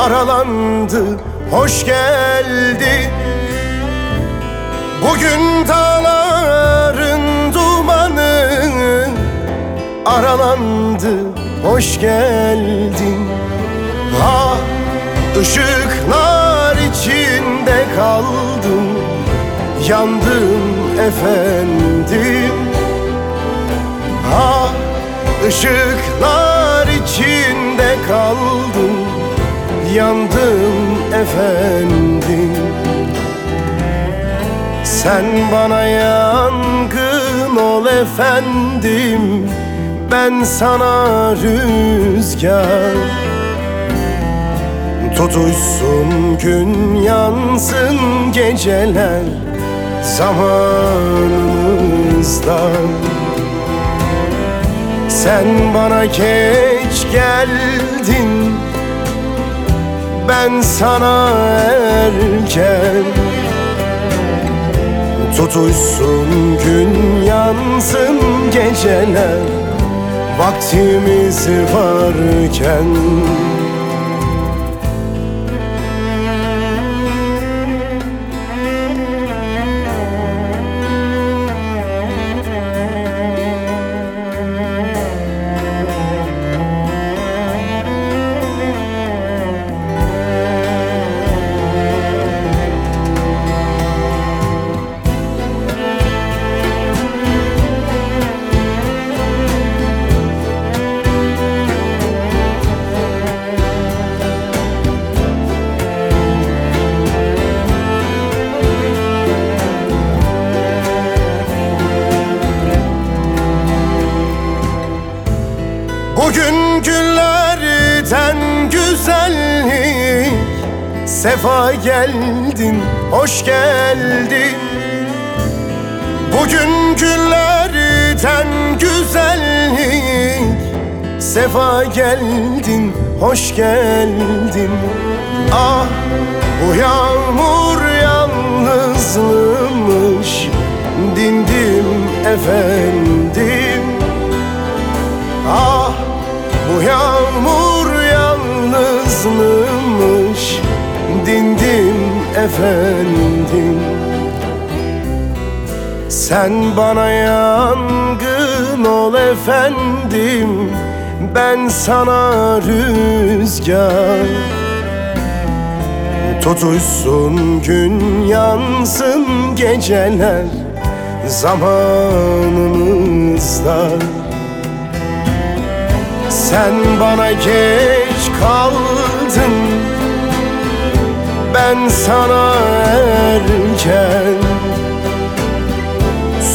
aralandı Hoş geldin Bugün dağların dumanı Aralandı Hoş geldin. Ha ışıklar içinde kaldım Yandım efendim. Ha ışıklar Yandım efendim. Sen bana yangın ol efendim. Ben sana rüzgar. Tutuşsun gün yansın geceler Zamanımızda. Sen bana geç geldin Ben sana erken. Tutuşsun gün yansın geceler Vaktimiz varken Bugün günlerden güzellik Sefa geldin, hoş geldin. Bugün günlerden güzellik Sefa geldin, hoş geldin. Ah bu yağmur yalnızlığımış Dindim efendim yağmur yalnızlığımış Dindim efendim. Sen bana yangın ol efendim Ben sana rüzgar. Tutuşsun gün yansın geceler Zamanımızda sen bana geç kaldın. Ben sana erken.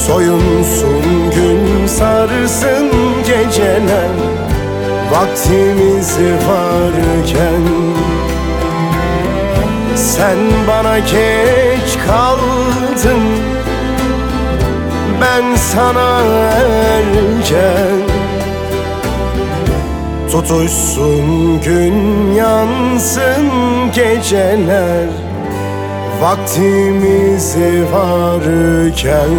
Soyunsun gün sarsın geceler. Vaktimiz varken. Sen bana geç kaldın. Ben sana erken Tutuşsun gün yansın geceler. Vaktimiz varken